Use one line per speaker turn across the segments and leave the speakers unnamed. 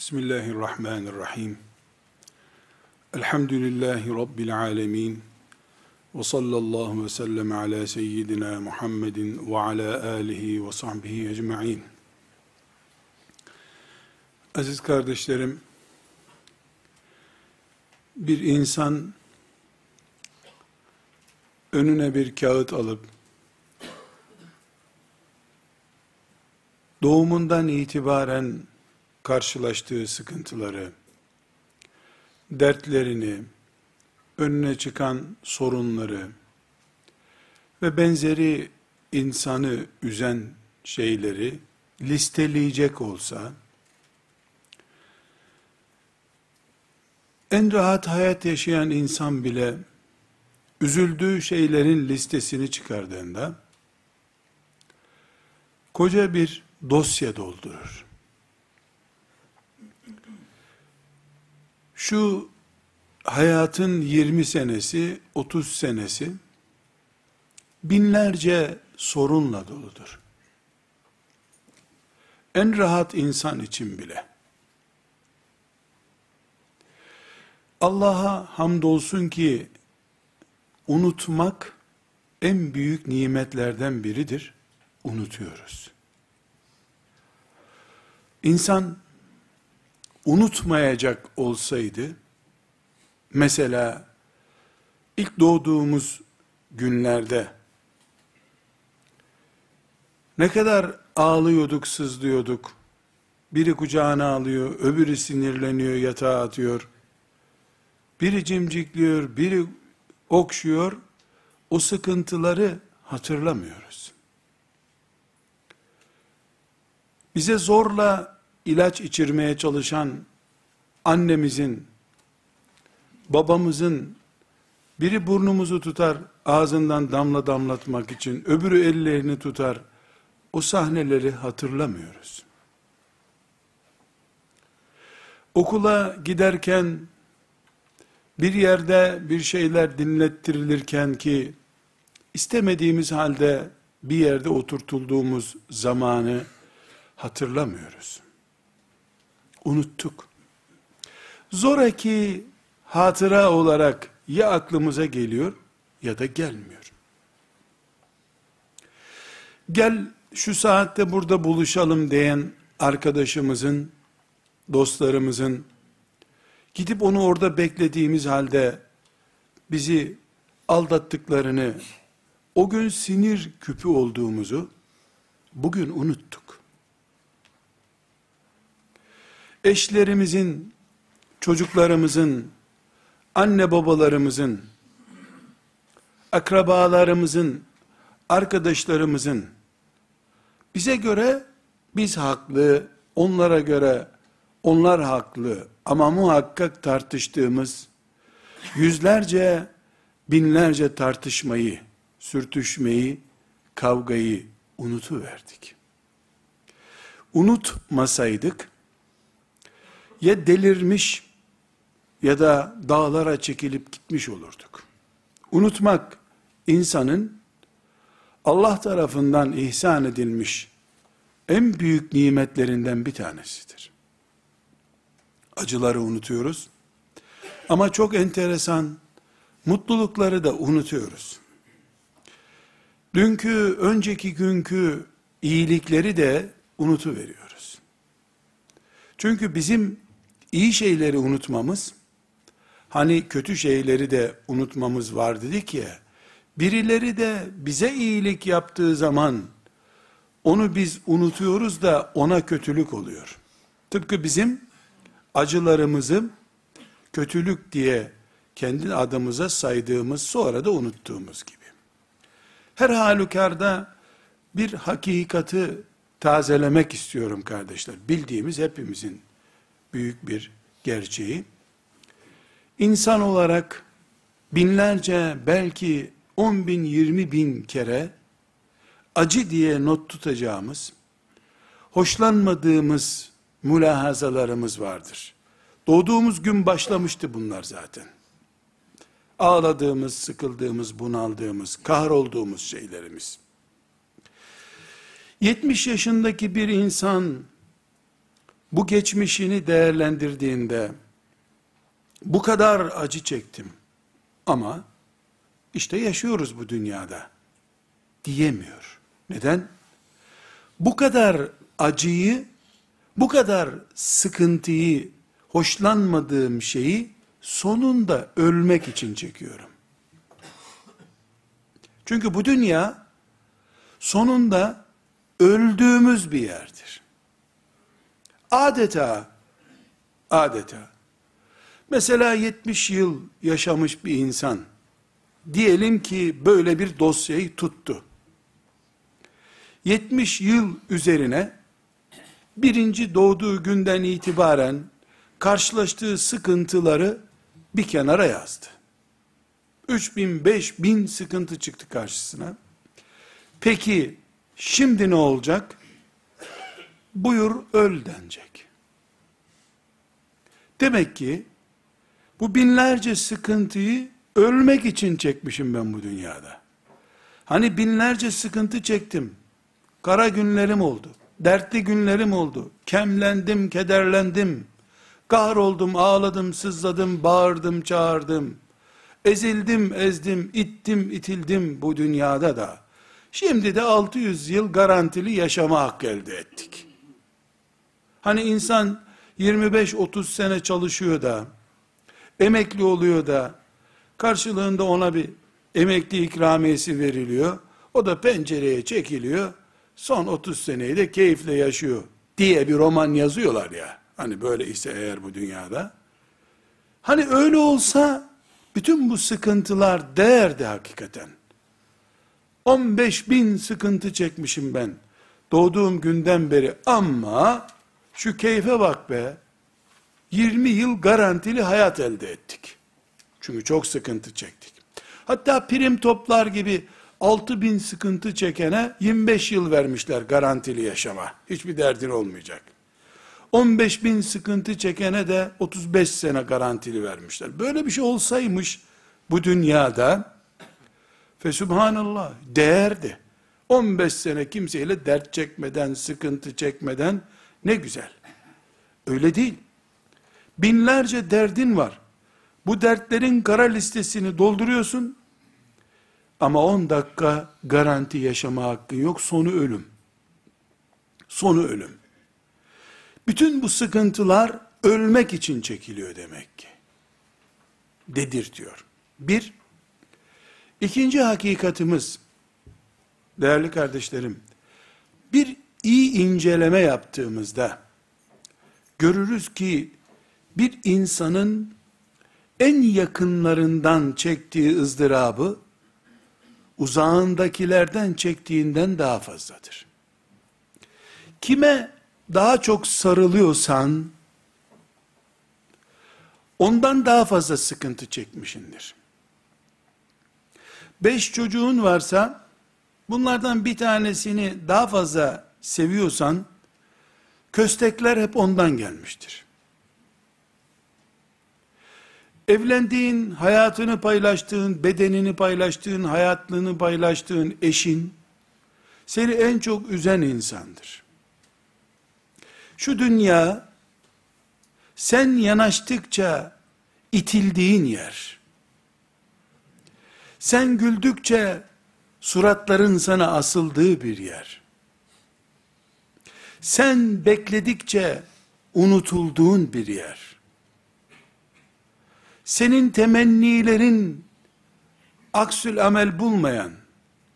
Bismillahirrahmanirrahim. Elhamdülillahi Rabbil alemin. Ve sallallahu ve sellem ala seyyidina Muhammedin ve ala alihi ve sahbihi ecma'in. Aziz kardeşlerim, bir insan önüne bir kağıt alıp doğumundan itibaren karşılaştığı sıkıntıları, dertlerini, önüne çıkan sorunları ve benzeri insanı üzen şeyleri listeleyecek olsa, en rahat hayat yaşayan insan bile üzüldüğü şeylerin listesini çıkardığında koca bir dosya doldurur. Şu hayatın 20 senesi, 30 senesi binlerce sorunla doludur. En rahat insan için bile. Allah'a hamdolsun ki unutmak en büyük nimetlerden biridir. Unutuyoruz. İnsan unutmayacak olsaydı, mesela ilk doğduğumuz günlerde ne kadar ağlıyorduk, sızlıyorduk, biri kucağına alıyor, öbürü sinirleniyor, yatağa atıyor, biri cimcikliyor, biri okşuyor, o sıkıntıları hatırlamıyoruz. Bize zorla ilaç içirmeye çalışan annemizin, babamızın biri burnumuzu tutar ağzından damla damlatmak için, öbürü ellerini tutar. O sahneleri hatırlamıyoruz. Okula giderken bir yerde bir şeyler dinlettirilirken ki istemediğimiz halde bir yerde oturtulduğumuz zamanı hatırlamıyoruz unuttuk. Zoraki hatıra olarak ya aklımıza geliyor ya da gelmiyor. Gel şu saatte burada buluşalım diyen arkadaşımızın, dostlarımızın gidip onu orada beklediğimiz halde bizi aldattıklarını, o gün sinir küpü olduğumuzu bugün unuttuk eşlerimizin, çocuklarımızın, anne babalarımızın, akrabalarımızın, arkadaşlarımızın, bize göre biz haklı, onlara göre onlar haklı ama muhakkak tartıştığımız yüzlerce, binlerce tartışmayı, sürtüşmeyi, kavgayı unutuverdik. Unutmasaydık, ya delirmiş ya da dağlara çekilip gitmiş olurduk. Unutmak insanın Allah tarafından ihsan edilmiş en büyük nimetlerinden bir tanesidir. Acıları unutuyoruz. Ama çok enteresan mutlulukları da unutuyoruz. Dünkü, önceki günkü iyilikleri de unutuveriyoruz. Çünkü bizim iyi şeyleri unutmamız, hani kötü şeyleri de unutmamız var dedik ya, birileri de bize iyilik yaptığı zaman, onu biz unutuyoruz da ona kötülük oluyor. Tıpkı bizim acılarımızı kötülük diye kendi adımıza saydığımız sonra da unuttuğumuz gibi. Her halükarda bir hakikati tazelemek istiyorum kardeşler. Bildiğimiz hepimizin büyük bir gerçeği. İnsan olarak binlerce belki on bin yirmi bin kere acı diye not tutacağımız, hoşlanmadığımız mülahazalarımız vardır. Doğduğumuz gün başlamıştı bunlar zaten. Ağladığımız, sıkıldığımız, bunaldığımız, kahrolduğumuz şeylerimiz. 70 yaşındaki bir insan bu geçmişini değerlendirdiğinde bu kadar acı çektim ama işte yaşıyoruz bu dünyada diyemiyor. Neden? Bu kadar acıyı, bu kadar sıkıntıyı, hoşlanmadığım şeyi sonunda ölmek için çekiyorum. Çünkü bu dünya sonunda öldüğümüz bir yerdir. Adeta adeta mesela 70 yıl yaşamış bir insan diyelim ki böyle bir dosyayı tuttu. 70 yıl üzerine birinci doğduğu günden itibaren karşılaştığı sıkıntıları bir kenara yazdı. 3000 5000 sıkıntı çıktı karşısına. Peki şimdi ne olacak? Buyur öl denecek. Demek ki bu binlerce sıkıntıyı ölmek için çekmişim ben bu dünyada. Hani binlerce sıkıntı çektim. Kara günlerim oldu. Dertli günlerim oldu. Kemlendim, kederlendim. Kahroldum, ağladım, sızladım, bağırdım, çağırdım. Ezildim, ezdim, ittim, itildim bu dünyada da. Şimdi de 600 yıl garantili yaşama hakkı elde ettik. Hani insan 25-30 sene çalışıyor da, emekli oluyor da, karşılığında ona bir emekli ikramiyesi veriliyor. O da pencereye çekiliyor. Son 30 seneyi de keyifle yaşıyor diye bir roman yazıyorlar ya. Hani böyle ise eğer bu dünyada. Hani öyle olsa bütün bu sıkıntılar değerdi hakikaten. 15 bin sıkıntı çekmişim ben. Doğduğum günden beri ama şu keyfe bak be. 20 yıl garantili hayat elde ettik. Çünkü çok sıkıntı çektik. Hatta prim toplar gibi 6 bin sıkıntı çekene 25 yıl vermişler garantili yaşama. Hiçbir derdin olmayacak. 15 bin sıkıntı çekene de 35 sene garantili vermişler. Böyle bir şey olsaymış bu dünyada Fesubhanallah değerdi. 15 sene kimseyle dert çekmeden, sıkıntı çekmeden ne güzel. Öyle değil. Binlerce derdin var. Bu dertlerin kara listesini dolduruyorsun. Ama 10 dakika garanti yaşama hakkın yok. Sonu ölüm. Sonu ölüm. Bütün bu sıkıntılar ölmek için çekiliyor demek ki. Dedir diyor. Bir, ikinci hakikatimiz, değerli kardeşlerim, bir iyi inceleme yaptığımızda, görürüz ki, bir insanın en yakınlarından çektiği ızdırabı, uzağındakilerden çektiğinden daha fazladır. Kime daha çok sarılıyorsan, ondan daha fazla sıkıntı çekmişindir. Beş çocuğun varsa, bunlardan bir tanesini daha fazla seviyorsan, köstekler hep ondan gelmiştir. Evlendiğin, hayatını paylaştığın, bedenini paylaştığın, hayatlığını paylaştığın eşin, seni en çok üzen insandır. Şu dünya, sen yanaştıkça itildiğin yer. Sen güldükçe suratların sana asıldığı bir yer. Sen bekledikçe unutulduğun bir yer senin temennilerin aksül amel bulmayan,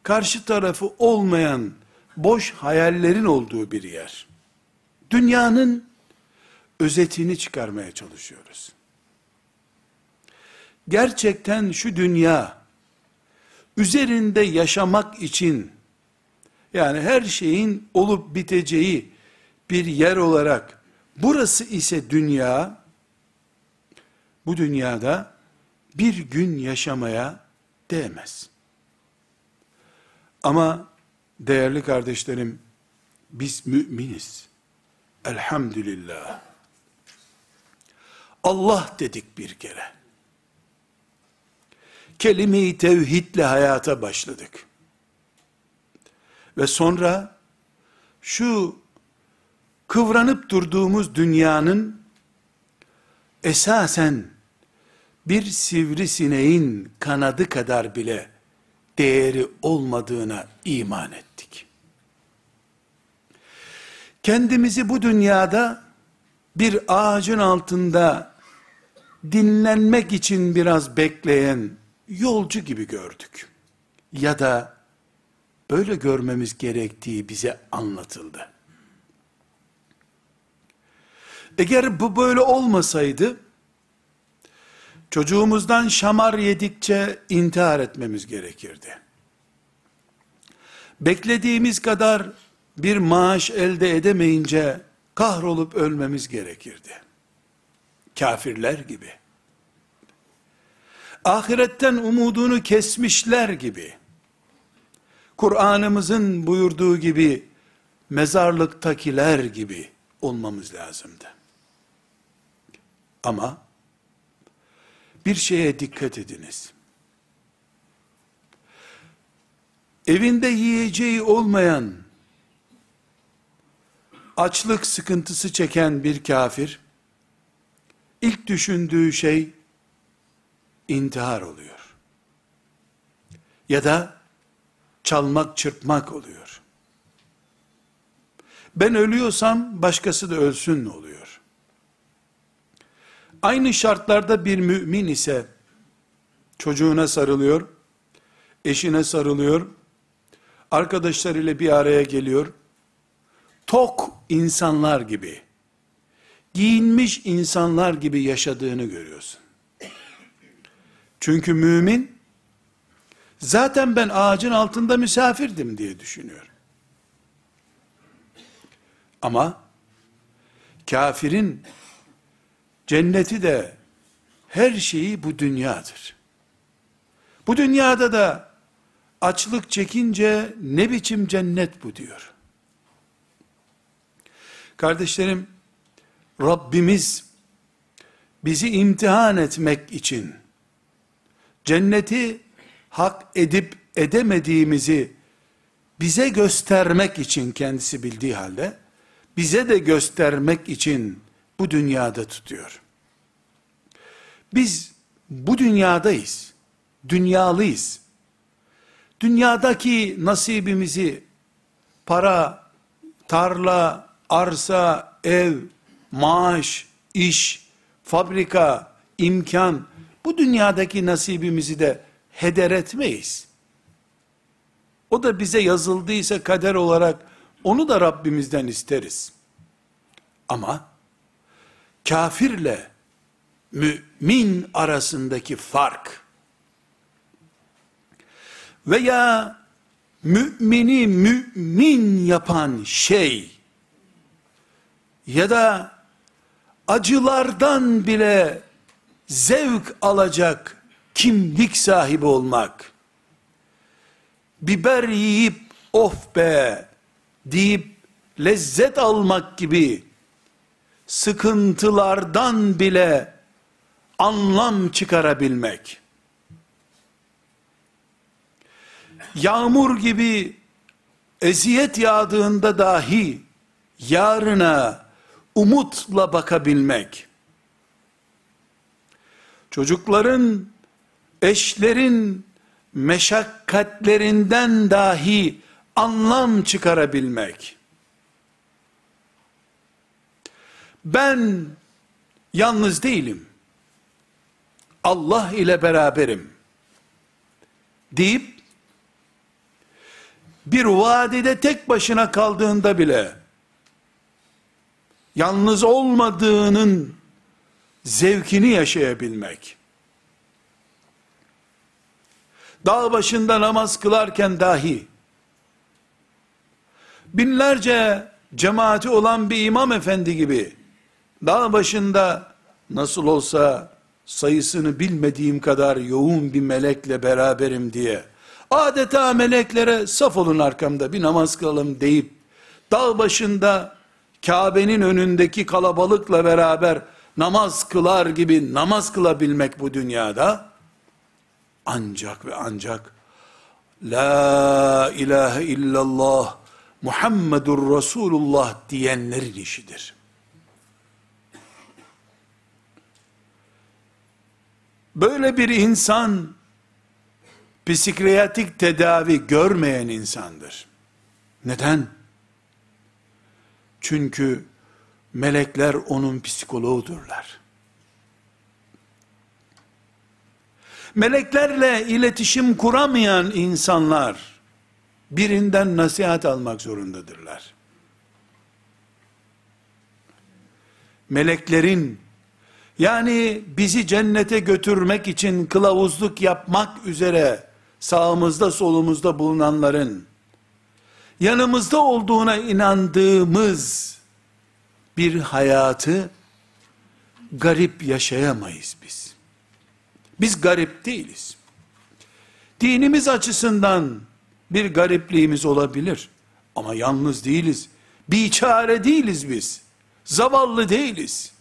karşı tarafı olmayan, boş hayallerin olduğu bir yer. Dünyanın özetini çıkarmaya çalışıyoruz. Gerçekten şu dünya, üzerinde yaşamak için, yani her şeyin olup biteceği bir yer olarak, burası ise dünya, bu dünyada bir gün yaşamaya değmez. Ama değerli kardeşlerim, biz müminiz. Elhamdülillah. Allah dedik bir kere. Kelime-i tevhidle hayata başladık. Ve sonra şu kıvranıp durduğumuz dünyanın esasen bir sivrisineğin kanadı kadar bile değeri olmadığına iman ettik. Kendimizi bu dünyada bir ağacın altında dinlenmek için biraz bekleyen yolcu gibi gördük. Ya da böyle görmemiz gerektiği bize anlatıldı. Eğer bu böyle olmasaydı, çocuğumuzdan şamar yedikçe intihar etmemiz gerekirdi. Beklediğimiz kadar bir maaş elde edemeyince kahrolup ölmemiz gerekirdi. Kafirler gibi. Ahiretten umudunu kesmişler gibi. Kur'an'ımızın buyurduğu gibi mezarlıktakiler gibi olmamız lazımdı. Ama bir şeye dikkat ediniz. Evinde yiyeceği olmayan, açlık sıkıntısı çeken bir kafir, ilk düşündüğü şey, intihar oluyor. Ya da, çalmak çırpmak oluyor. Ben ölüyorsam, başkası da ölsün oluyor. Aynı şartlarda bir mümin ise, çocuğuna sarılıyor, eşine sarılıyor, arkadaşlarıyla bir araya geliyor, tok insanlar gibi, giyinmiş insanlar gibi yaşadığını görüyorsun. Çünkü mümin, zaten ben ağacın altında misafirdim diye düşünüyor. Ama, kafirin, cenneti de, her şeyi bu dünyadır. Bu dünyada da, açlık çekince, ne biçim cennet bu diyor. Kardeşlerim, Rabbimiz bizi imtihan etmek için cenneti hak edip edemediğimizi bize göstermek için kendisi bildiği halde bize de göstermek için bu dünyada tutuyor. Biz bu dünyadayız. Dünyalıyız. Dünyadaki nasibimizi para, tarla, arsa, ev, maaş, iş, fabrika, imkan, bu dünyadaki nasibimizi de heder etmeyiz. O da bize yazıldıysa kader olarak onu da Rabbimizden isteriz. Ama kafirle mümin arasındaki fark. Veya mümini mümin yapan şey ya da acılardan bile zevk alacak kimlik sahibi olmak, biber yiyip of be! deyip lezzet almak gibi sıkıntılardan bile anlam çıkarabilmek, yağmur gibi eziyet yağdığında dahi yarına umutla bakabilmek, çocukların, eşlerin meşakkatlerinden dahi anlam çıkarabilmek, ben yalnız değilim, Allah ile beraberim, deyip, bir vadide tek başına kaldığında bile, yalnız olmadığının zevkini yaşayabilmek. Dağ başında namaz kılarken dahi, binlerce cemaati olan bir imam efendi gibi, dağ başında nasıl olsa sayısını bilmediğim kadar yoğun bir melekle beraberim diye, adeta meleklere saf olun arkamda bir namaz kılalım deyip, dağ başında Kabe'nin önündeki kalabalıkla beraber namaz kılar gibi namaz kılabilmek bu dünyada ancak ve ancak La ilahe illallah Muhammedur Resulullah diyenlerin işidir. Böyle bir insan psikiyatrik tedavi görmeyen insandır. Neden? Çünkü melekler onun psikoloğudurlar. Meleklerle iletişim kuramayan insanlar birinden nasihat almak zorundadırlar. Meleklerin yani bizi cennete götürmek için kılavuzluk yapmak üzere sağımızda solumuzda bulunanların yanımızda olduğuna inandığımız bir hayatı garip yaşayamayız biz. Biz garip değiliz. Dinimiz açısından bir garipliğimiz olabilir. Ama yalnız değiliz. Biçare değiliz biz. Zavallı değiliz.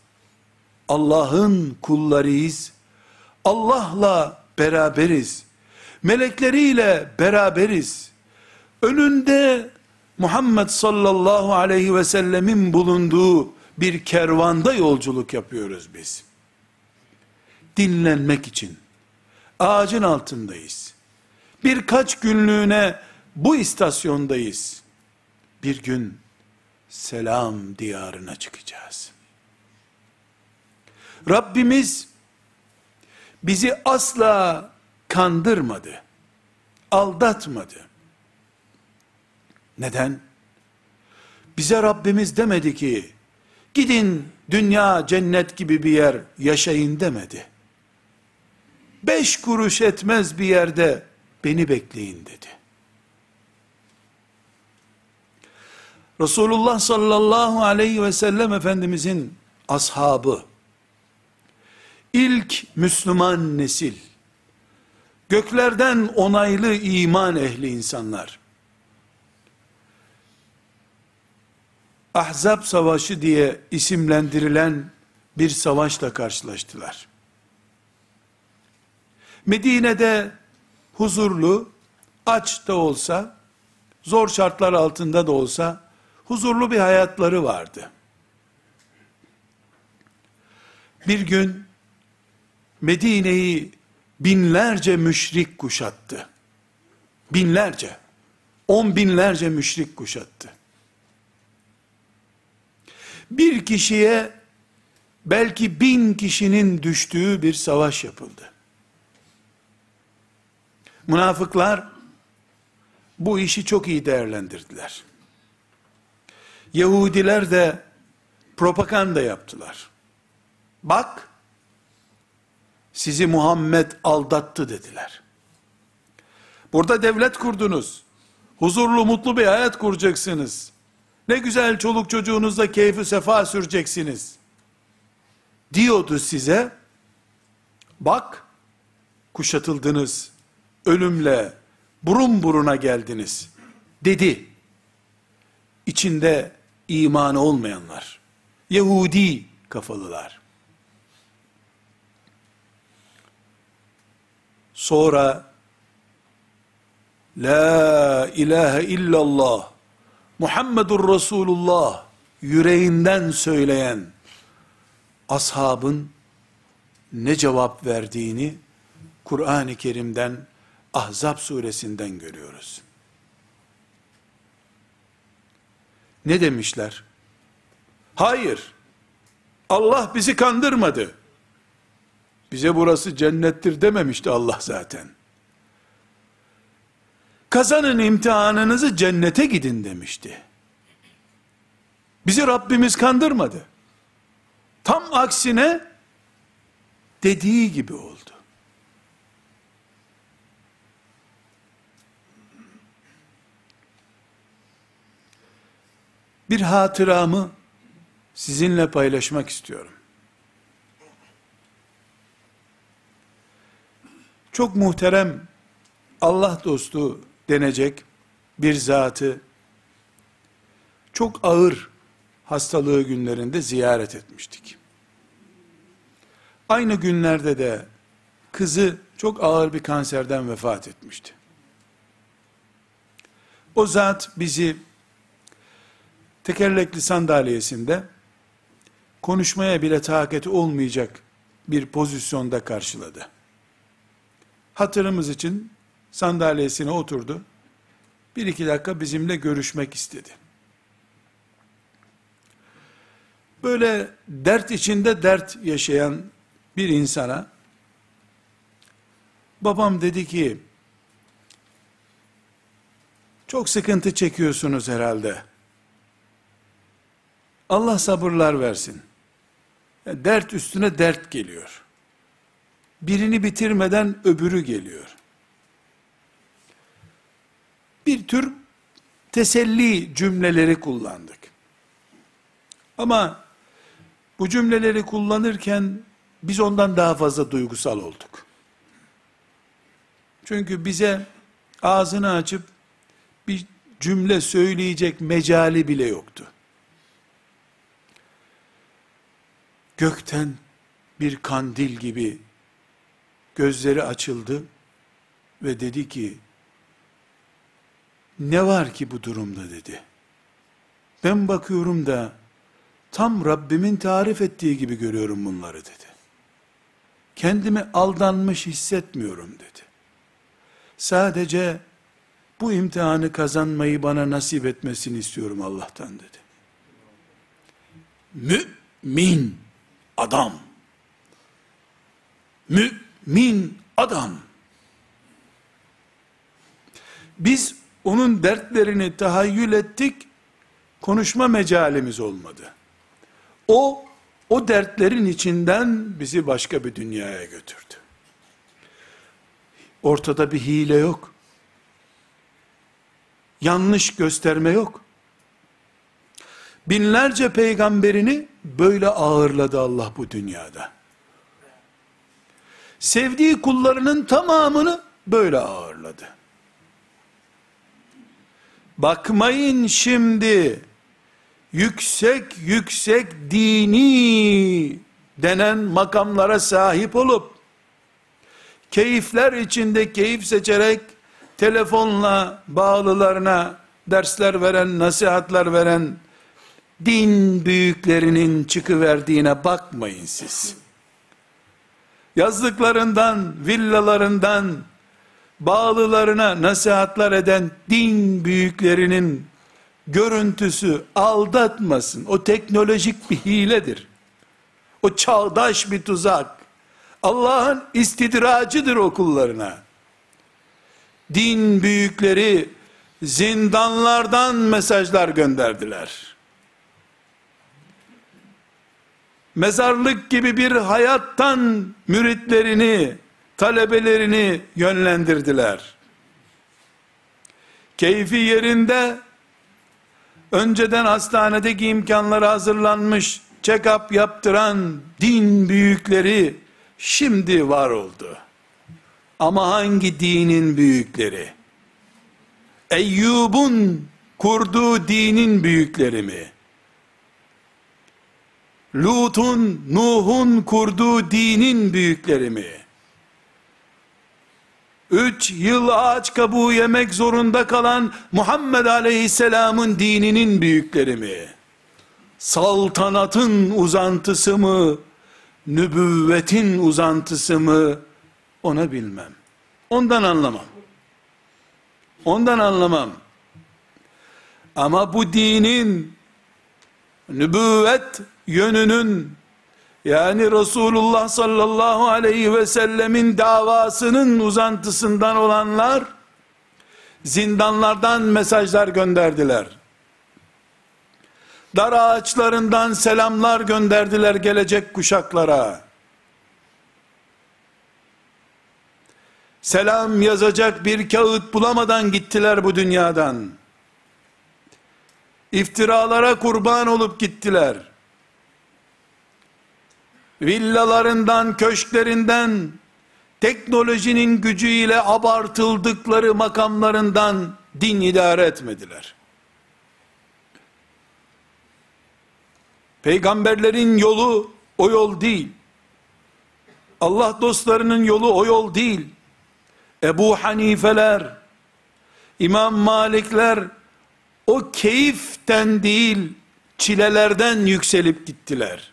Allah'ın kullarıyız. Allah'la beraberiz. Melekleriyle beraberiz. Önünde Muhammed sallallahu aleyhi ve sellemin bulunduğu bir kervanda yolculuk yapıyoruz biz. Dinlenmek için. Ağacın altındayız. Birkaç günlüğüne bu istasyondayız. Bir gün selam diyarına çıkacağız. Rabbimiz bizi asla kandırmadı. Aldatmadı. Neden? Bize Rabbimiz demedi ki, gidin dünya cennet gibi bir yer yaşayın demedi. Beş kuruş etmez bir yerde beni bekleyin dedi. Resulullah sallallahu aleyhi ve sellem Efendimizin ashabı, ilk Müslüman nesil, göklerden onaylı iman ehli insanlar, Ahzab Savaşı diye isimlendirilen bir savaşla karşılaştılar. Medine'de huzurlu, aç da olsa, zor şartlar altında da olsa, huzurlu bir hayatları vardı. Bir gün, Medine'yi binlerce müşrik kuşattı. Binlerce, on binlerce müşrik kuşattı. Bir kişiye belki bin kişinin düştüğü bir savaş yapıldı. Münafıklar bu işi çok iyi değerlendirdiler. Yahudiler de propaganda yaptılar. Bak, sizi Muhammed aldattı dediler. Burada devlet kurdunuz. Huzurlu mutlu bir hayat kuracaksınız. Ne güzel çoluk çocuğunuzla keyfi sefa süreceksiniz. Diyordu size. Bak, kuşatıldınız ölümle burun buruna geldiniz dedi. İçinde imanı olmayanlar, Yahudi kafalılar. Sonra La ilahe illallah Muhammedur Resulullah yüreğinden söyleyen ashabın ne cevap verdiğini Kur'an-ı Kerim'den Ahzab suresinden görüyoruz. Ne demişler? Hayır. Allah bizi kandırmadı. Bize burası cennettir dememişti Allah zaten. Kazanın imtihanınızı cennete gidin demişti. Bizi Rabbimiz kandırmadı. Tam aksine dediği gibi oldu. bir hatıramı sizinle paylaşmak istiyorum. Çok muhterem Allah dostu denecek bir zatı çok ağır hastalığı günlerinde ziyaret etmiştik. Aynı günlerde de kızı çok ağır bir kanserden vefat etmişti. O zat bizi tekerlekli sandalyesinde konuşmaya bile takati olmayacak bir pozisyonda karşıladı. Hatırımız için sandalyesine oturdu. Bir iki dakika bizimle görüşmek istedi. Böyle dert içinde dert yaşayan bir insana babam dedi ki çok sıkıntı çekiyorsunuz herhalde. Allah sabırlar versin. Dert üstüne dert geliyor. Birini bitirmeden öbürü geliyor. Bir tür teselli cümleleri kullandık. Ama bu cümleleri kullanırken biz ondan daha fazla duygusal olduk. Çünkü bize ağzını açıp bir cümle söyleyecek mecali bile yoktu. Gökten bir kandil gibi gözleri açıldı ve dedi ki, ne var ki bu durumda dedi. Ben bakıyorum da, tam Rabbimin tarif ettiği gibi görüyorum bunları dedi. Kendimi aldanmış hissetmiyorum dedi. Sadece bu imtihanı kazanmayı bana nasip etmesini istiyorum Allah'tan dedi. Mümin adam. Mümin adam. Biz onun dertlerini tahayyül ettik, konuşma mecalimiz olmadı. O, o dertlerin içinden bizi başka bir dünyaya götürdü. Ortada bir hile yok. Yanlış gösterme yok. Binlerce peygamberini böyle ağırladı Allah bu dünyada. Sevdiği kullarının tamamını böyle ağırladı. Bakmayın şimdi yüksek yüksek dini denen makamlara sahip olup keyifler içinde keyif seçerek telefonla bağlılarına dersler veren, nasihatler veren din büyüklerinin çıkıverdiğine bakmayın siz. Yazlıklarından, villalarından, bağlılarına nasihatler eden din büyüklerinin görüntüsü aldatmasın. O teknolojik bir hiledir. O çağdaş bir tuzak. Allah'ın istidracıdır okullarına. Din büyükleri zindanlardan mesajlar gönderdiler. Mezarlık gibi bir hayattan müritlerini, talebelerini yönlendirdiler. Keyfi yerinde önceden hastanedeki imkanları hazırlanmış check-up yaptıran din büyükleri şimdi var oldu. Ama hangi dinin büyükleri? Eyyub'un kurduğu dinin büyükleri mi? Lut'un, Nuh'un kurduğu dinin büyükleri mi? Üç yıl ağaç kabuğu yemek zorunda kalan Muhammed Aleyhisselam'ın dininin büyükleri mi? Saltanatın uzantısı mı? Nübüvvetin uzantısı mı? Onu bilmem. Ondan anlamam. Ondan anlamam. Ama bu dinin nübüvvet yönünün yani Resulullah sallallahu aleyhi ve sellemin davasının uzantısından olanlar zindanlardan mesajlar gönderdiler. Dar ağaçlarından selamlar gönderdiler gelecek kuşaklara. Selam yazacak bir kağıt bulamadan gittiler bu dünyadan. İftiralara kurban olup gittiler villalarından, köşklerinden, teknolojinin gücüyle abartıldıkları makamlarından din idare etmediler. Peygamberlerin yolu o yol değil. Allah dostlarının yolu o yol değil. Ebu Hanifeler, İmam Malikler, o keyiften değil, çilelerden yükselip gittiler.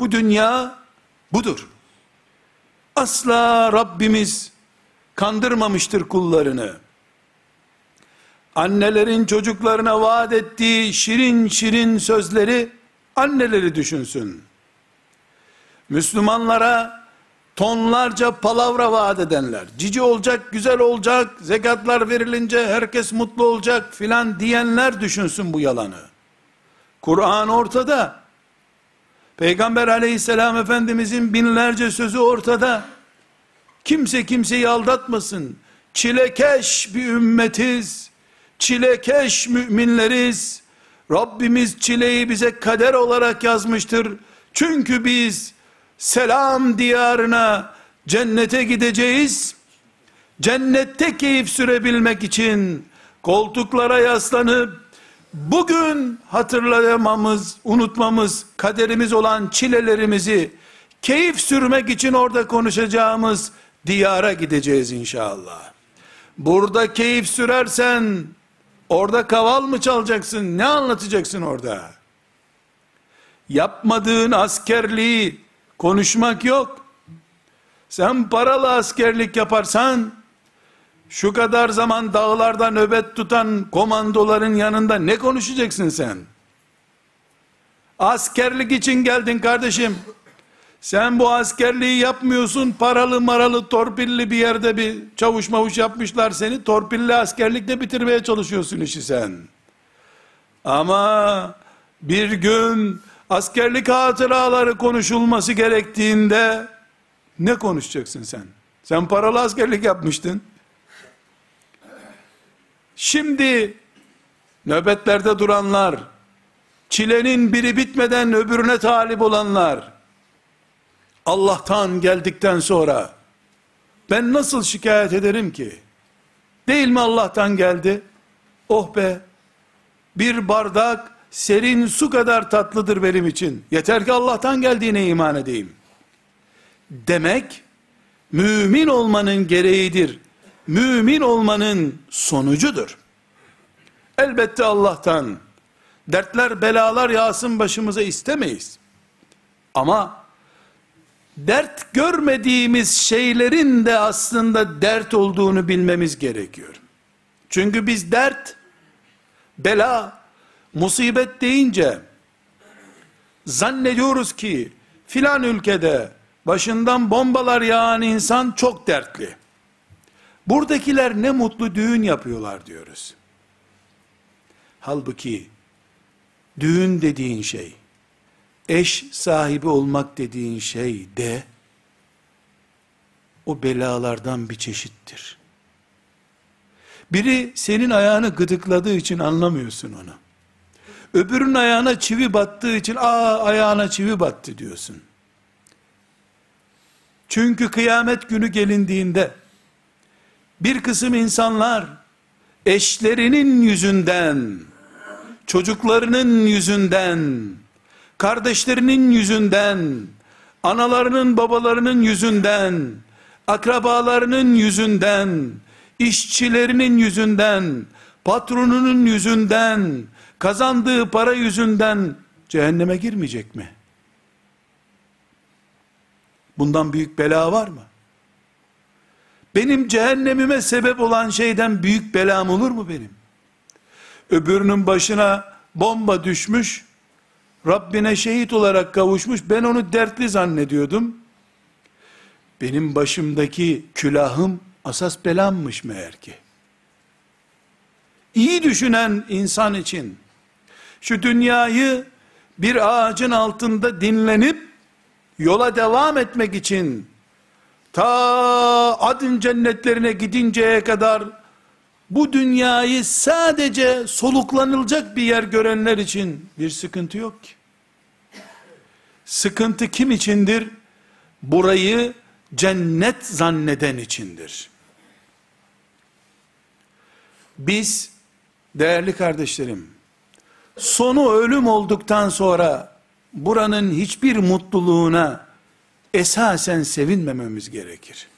Bu dünya budur. Asla Rabbimiz kandırmamıştır kullarını. Annelerin çocuklarına vaat ettiği şirin şirin sözleri anneleri düşünsün. Müslümanlara tonlarca palavra vaat edenler, cici olacak, güzel olacak, zekatlar verilince herkes mutlu olacak filan diyenler düşünsün bu yalanı. Kur'an ortada. Peygamber aleyhisselam efendimizin binlerce sözü ortada. Kimse kimseyi aldatmasın. Çilekeş bir ümmetiz. Çilekeş müminleriz. Rabbimiz çileyi bize kader olarak yazmıştır. Çünkü biz selam diyarına cennete gideceğiz. Cennette keyif sürebilmek için koltuklara yaslanıp bugün hatırlamamız, unutmamız, kaderimiz olan çilelerimizi keyif sürmek için orada konuşacağımız diyara gideceğiz inşallah. Burada keyif sürersen orada kaval mı çalacaksın? Ne anlatacaksın orada? Yapmadığın askerliği konuşmak yok. Sen paralı askerlik yaparsan şu kadar zaman dağlarda nöbet tutan komandoların yanında ne konuşacaksın sen? Askerlik için geldin kardeşim. Sen bu askerliği yapmıyorsun, paralı maralı torpilli bir yerde bir çavuş mavuş yapmışlar seni, torpilli askerlikle bitirmeye çalışıyorsun işi sen. Ama bir gün askerlik hatıraları konuşulması gerektiğinde ne konuşacaksın sen? Sen paralı askerlik yapmıştın. Şimdi nöbetlerde duranlar, çilenin biri bitmeden öbürüne talip olanlar, Allah'tan geldikten sonra, ben nasıl şikayet ederim ki? Değil mi Allah'tan geldi? Oh be! Bir bardak serin su kadar tatlıdır benim için. Yeter ki Allah'tan geldiğine iman edeyim. Demek, mümin olmanın gereğidir mümin olmanın sonucudur. Elbette Allah'tan dertler belalar yağsın başımıza istemeyiz. Ama dert görmediğimiz şeylerin de aslında dert olduğunu bilmemiz gerekiyor. Çünkü biz dert, bela, musibet deyince zannediyoruz ki filan ülkede başından bombalar yağan insan çok dertli. Buradakiler ne mutlu düğün yapıyorlar diyoruz. Halbuki düğün dediğin şey, eş sahibi olmak dediğin şey de o belalardan bir çeşittir. Biri senin ayağını gıdıkladığı için anlamıyorsun onu. Öbürünün ayağına çivi battığı için aa ayağına çivi battı diyorsun. Çünkü kıyamet günü gelindiğinde bir kısım insanlar eşlerinin yüzünden, çocuklarının yüzünden, kardeşlerinin yüzünden, analarının babalarının yüzünden, akrabalarının yüzünden, işçilerinin yüzünden, patronunun yüzünden, kazandığı para yüzünden cehenneme girmeyecek mi? Bundan büyük bela var mı? Benim cehennemime sebep olan şeyden büyük belam olur mu benim? Öbürünün başına bomba düşmüş, Rabbine şehit olarak kavuşmuş, ben onu dertli zannediyordum. Benim başımdaki külahım asas belammış meğer ki. İyi düşünen insan için, şu dünyayı bir ağacın altında dinlenip, yola devam etmek için, ta adın cennetlerine gidinceye kadar bu dünyayı sadece soluklanılacak bir yer görenler için bir sıkıntı yok ki. Sıkıntı kim içindir? Burayı cennet zanneden içindir. Biz değerli kardeşlerim sonu ölüm olduktan sonra buranın hiçbir mutluluğuna esasen sevinmememiz gerekir.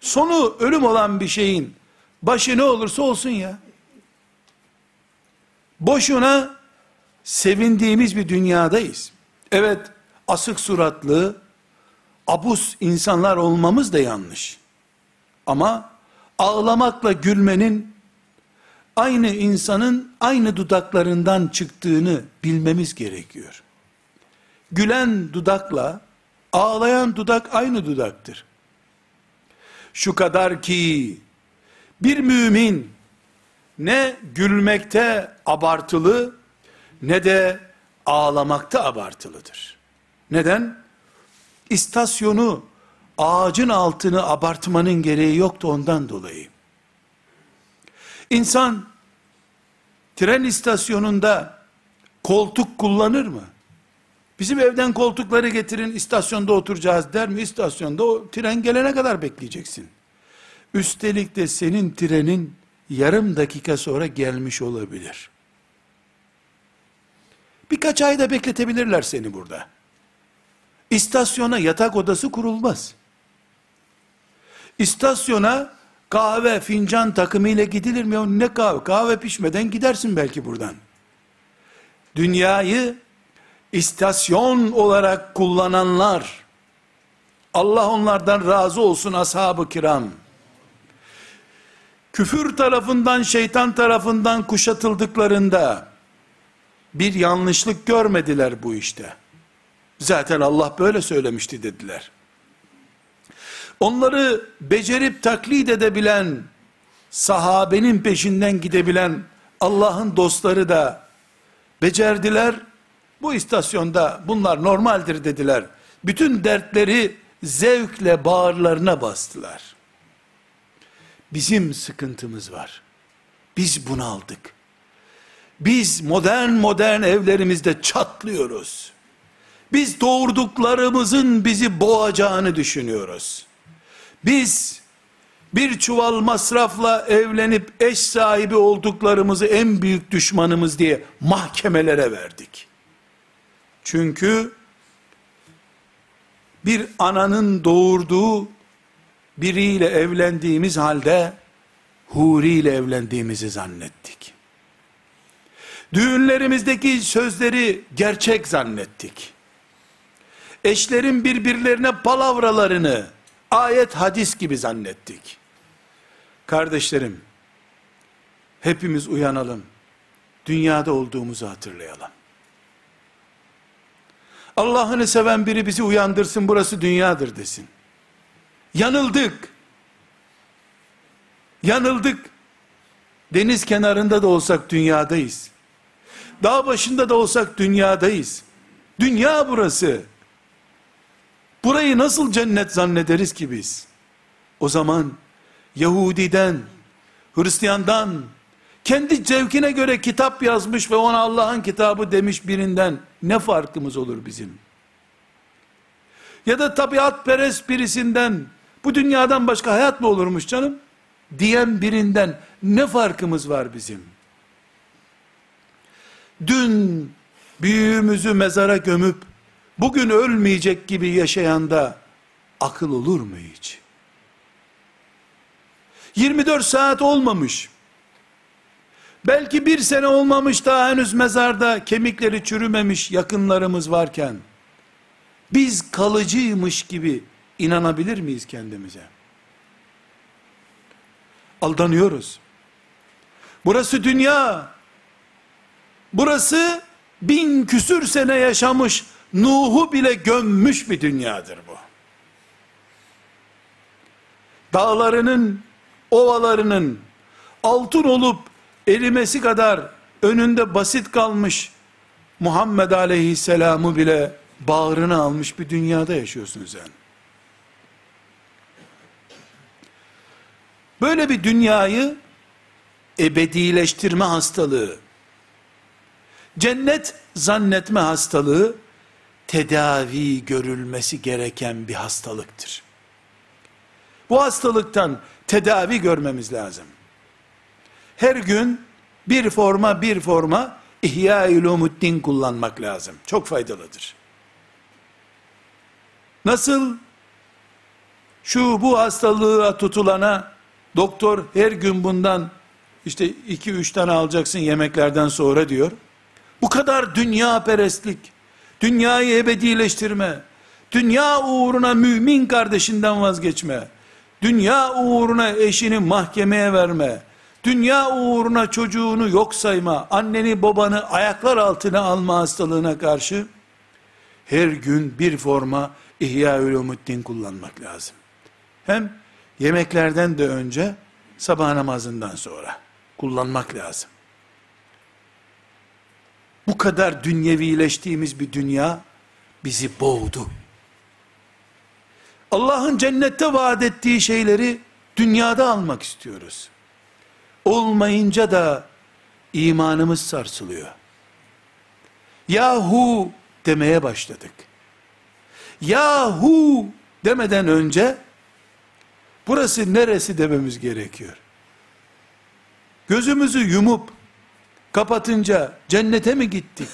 Sonu ölüm olan bir şeyin başı ne olursa olsun ya. boşuna sevindiğimiz bir dünyadayız. Evet, asık suratlı, abus insanlar olmamız da yanlış. Ama ağlamakla gülmenin aynı insanın aynı dudaklarından çıktığını bilmemiz gerekiyor. Gülen dudakla ağlayan dudak aynı dudaktır. Şu kadar ki bir mümin ne gülmekte abartılı ne de ağlamakta abartılıdır. Neden? İstasyonu ağacın altını abartmanın gereği yoktu ondan dolayı. İnsan tren istasyonunda koltuk kullanır mı? Bizim evden koltukları getirin istasyonda oturacağız der mi? İstasyonda o tren gelene kadar bekleyeceksin. Üstelik de senin trenin yarım dakika sonra gelmiş olabilir. Birkaç ayda bekletebilirler seni burada. İstasyona yatak odası kurulmaz. İstasyona kahve fincan takımıyla gidilir mi? Ne kahve? Kahve pişmeden gidersin belki buradan. Dünyayı istasyon olarak kullananlar, Allah onlardan razı olsun ashab-ı kiram, küfür tarafından, şeytan tarafından kuşatıldıklarında, bir yanlışlık görmediler bu işte. Zaten Allah böyle söylemişti dediler. Onları becerip taklit edebilen, sahabenin peşinden gidebilen Allah'ın dostları da becerdiler. Bu istasyonda bunlar normaldir dediler. Bütün dertleri zevkle bağırlarına bastılar. Bizim sıkıntımız var. Biz bunu aldık. Biz modern modern evlerimizde çatlıyoruz. Biz doğurduklarımızın bizi boğacağını düşünüyoruz. Biz bir çuval masrafla evlenip eş sahibi olduklarımızı en büyük düşmanımız diye mahkemelere verdik. Çünkü bir ananın doğurduğu biriyle evlendiğimiz halde huri ile evlendiğimizi zannettik. Düğünlerimizdeki sözleri gerçek zannettik. Eşlerin birbirlerine palavralarını ayet hadis gibi zannettik. Kardeşlerim, hepimiz uyanalım. Dünyada olduğumuzu hatırlayalım. Allah'ını seven biri bizi uyandırsın burası dünyadır desin. Yanıldık. Yanıldık. Deniz kenarında da olsak dünyadayız. Dağ başında da olsak dünyadayız. Dünya burası. Burayı nasıl cennet zannederiz ki biz? O zaman Yahudiden, Hristiyandan, kendi zevkine göre kitap yazmış ve ona Allah'ın kitabı demiş birinden ne farkımız olur bizim? Ya da tabiat perest birisinden bu dünyadan başka hayat mı olurmuş canım? Diyen birinden ne farkımız var bizim? Dün büyüğümüzü mezara gömüp bugün ölmeyecek gibi yaşayanda akıl olur mu hiç? 24 saat olmamış. Belki bir sene olmamış daha henüz mezarda kemikleri çürümemiş yakınlarımız varken, biz kalıcıymış gibi inanabilir miyiz kendimize? Aldanıyoruz. Burası dünya. Burası bin küsür sene yaşamış Nuh'u bile gömmüş bir dünyadır bu. Dağlarının, ovalarının altın olup erimesi kadar önünde basit kalmış Muhammed Aleyhisselam'ı bile bağrına almış bir dünyada yaşıyorsun sen. Böyle bir dünyayı ebedileştirme hastalığı, cennet zannetme hastalığı tedavi görülmesi gereken bir hastalıktır. Bu hastalıktan tedavi görmemiz lazım. Her gün bir forma bir forma İhya-i Ulumuddin kullanmak lazım. Çok faydalıdır. Nasıl şu bu hastalığa tutulana doktor her gün bundan İşte iki üç tane alacaksın yemeklerden sonra diyor. Bu kadar dünya perestlik, dünyayı ebedileştirme, dünya uğruna mümin kardeşinden vazgeçme, dünya uğruna eşini mahkemeye verme, dünya uğruna çocuğunu yok sayma, anneni babanı ayaklar altına alma hastalığına karşı, her gün bir forma İhya Ulumuddin kullanmak lazım. Hem yemeklerden de önce, sabah namazından sonra kullanmak lazım. Bu kadar dünyevileştiğimiz bir dünya bizi boğdu. Allah'ın cennette vaat ettiği şeyleri dünyada almak istiyoruz. Olmayınca da imanımız sarsılıyor. Yahu demeye başladık. Yahu demeden önce burası neresi dememiz gerekiyor. Gözümüzü yumup kapatınca cennete mi gittik?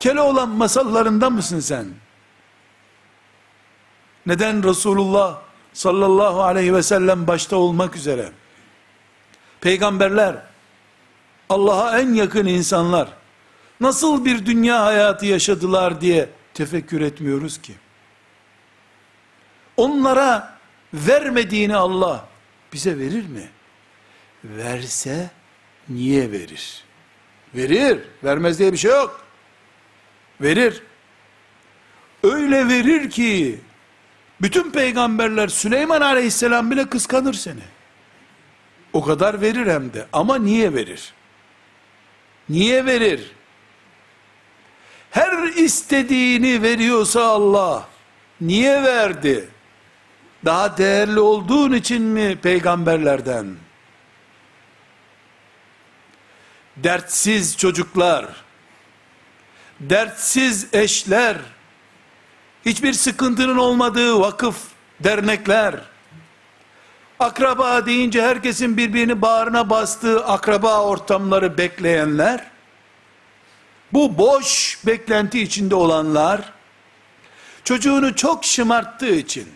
Keloğlan masallarından mısın sen? Neden Resulullah sallallahu aleyhi ve sellem başta olmak üzere peygamberler Allah'a en yakın insanlar nasıl bir dünya hayatı yaşadılar diye tefekkür etmiyoruz ki. Onlara vermediğini Allah bize verir mi? Verse niye verir? Verir. Vermez diye bir şey yok. Verir. Öyle verir ki bütün peygamberler Süleyman aleyhisselam bile kıskanır seni. O kadar verir hem de. Ama niye verir? Niye verir? Her istediğini veriyorsa Allah, niye verdi? Daha değerli olduğun için mi peygamberlerden? Dertsiz çocuklar, dertsiz eşler, hiçbir sıkıntının olmadığı vakıf, dernekler, akraba deyince herkesin birbirini bağrına bastığı akraba ortamları bekleyenler, bu boş beklenti içinde olanlar, çocuğunu çok şımarttığı için,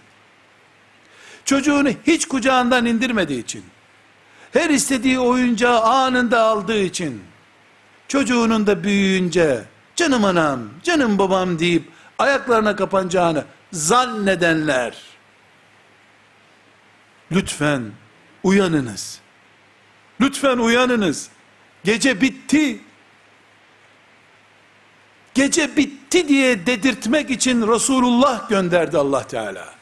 çocuğunu hiç kucağından indirmediği için, her istediği oyuncağı anında aldığı için, çocuğunun da büyüyünce, canım anam, canım babam deyip, ayaklarına kapanacağını zannedenler, lütfen uyanınız. Lütfen uyanınız. Gece bitti. Gece bitti diye dedirtmek için Resulullah gönderdi Allah Teala.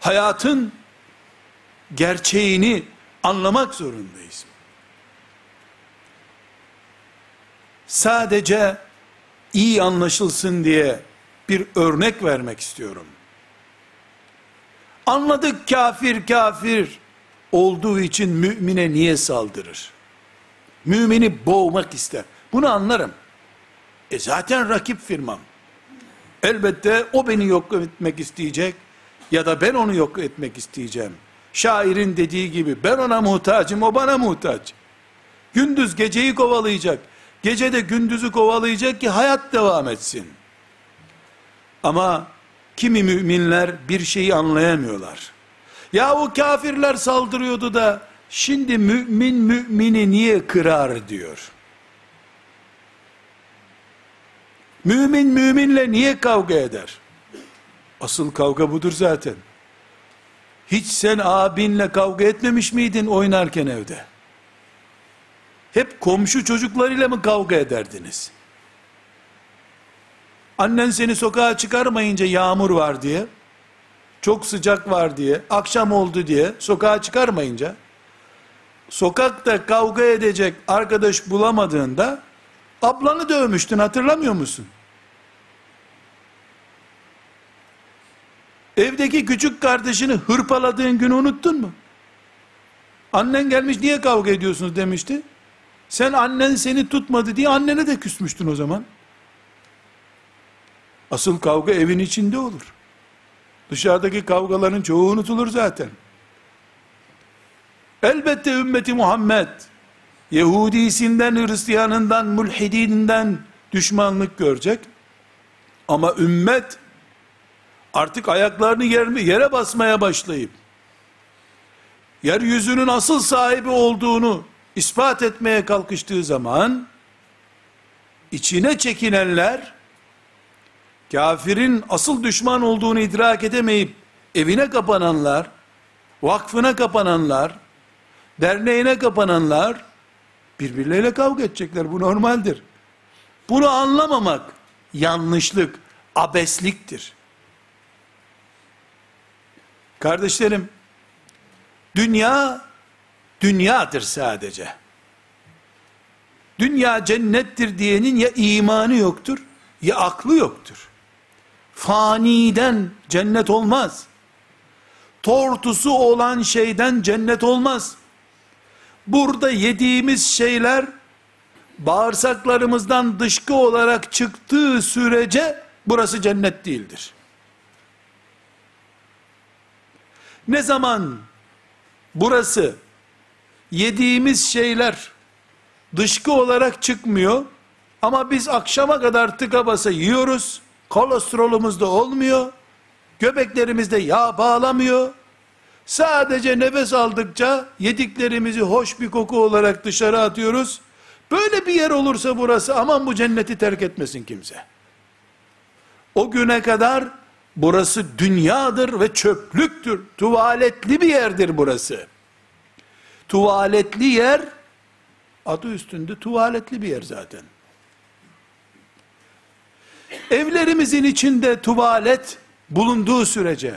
Hayatın gerçeğini anlamak zorundayız. Sadece iyi anlaşılsın diye bir örnek vermek istiyorum. Anladık kafir kafir olduğu için mümine niye saldırır? Mümini boğmak ister. Bunu anlarım. E zaten rakip firmam. Elbette o beni yok etmek isteyecek ya da ben onu yok etmek isteyeceğim. Şairin dediği gibi ben ona muhtacım o bana muhtaç. Gündüz geceyi kovalayacak. Gece de gündüzü kovalayacak ki hayat devam etsin. Ama kimi müminler bir şeyi anlayamıyorlar. Ya o kafirler saldırıyordu da şimdi mümin mümini niye kırar diyor. Mümin müminle niye kavga eder? Asıl kavga budur zaten. Hiç sen abinle kavga etmemiş miydin oynarken evde? Hep komşu çocuklarıyla mı kavga ederdiniz? Annen seni sokağa çıkarmayınca yağmur var diye, çok sıcak var diye, akşam oldu diye sokağa çıkarmayınca, sokakta kavga edecek arkadaş bulamadığında, ablanı dövmüştün hatırlamıyor musun? Evdeki küçük kardeşini hırpaladığın günü unuttun mu? Annen gelmiş niye kavga ediyorsunuz demişti. Sen annen seni tutmadı diye annene de küsmüştün o zaman. Asıl kavga evin içinde olur. Dışarıdaki kavgaların çoğu unutulur zaten. Elbette ümmeti Muhammed, Yahudisinden, Hristiyanından, mülhidinden düşmanlık görecek. Ama ümmet, artık ayaklarını yere basmaya başlayıp, yeryüzünün asıl sahibi olduğunu ispat etmeye kalkıştığı zaman, içine çekinenler, kafirin asıl düşman olduğunu idrak edemeyip, evine kapananlar, vakfına kapananlar, derneğine kapananlar, birbirleriyle kavga edecekler. Bu normaldir. Bunu anlamamak, yanlışlık, abesliktir. Kardeşlerim, dünya, dünyadır sadece. Dünya cennettir diyenin ya imanı yoktur, ya aklı yoktur. Faniden cennet olmaz. Tortusu olan şeyden cennet olmaz. Burada yediğimiz şeyler, bağırsaklarımızdan dışkı olarak çıktığı sürece, burası cennet değildir. Ne zaman burası yediğimiz şeyler dışkı olarak çıkmıyor ama biz akşama kadar tıka basa yiyoruz. Kolesterolümüz de olmuyor. Göbeklerimizde yağ bağlamıyor. Sadece nefes aldıkça yediklerimizi hoş bir koku olarak dışarı atıyoruz. Böyle bir yer olursa burası aman bu cenneti terk etmesin kimse. O güne kadar burası dünyadır ve çöplüktür. Tuvaletli bir yerdir burası. Tuvaletli yer adı üstünde tuvaletli bir yer zaten. Evlerimizin içinde tuvalet bulunduğu sürece,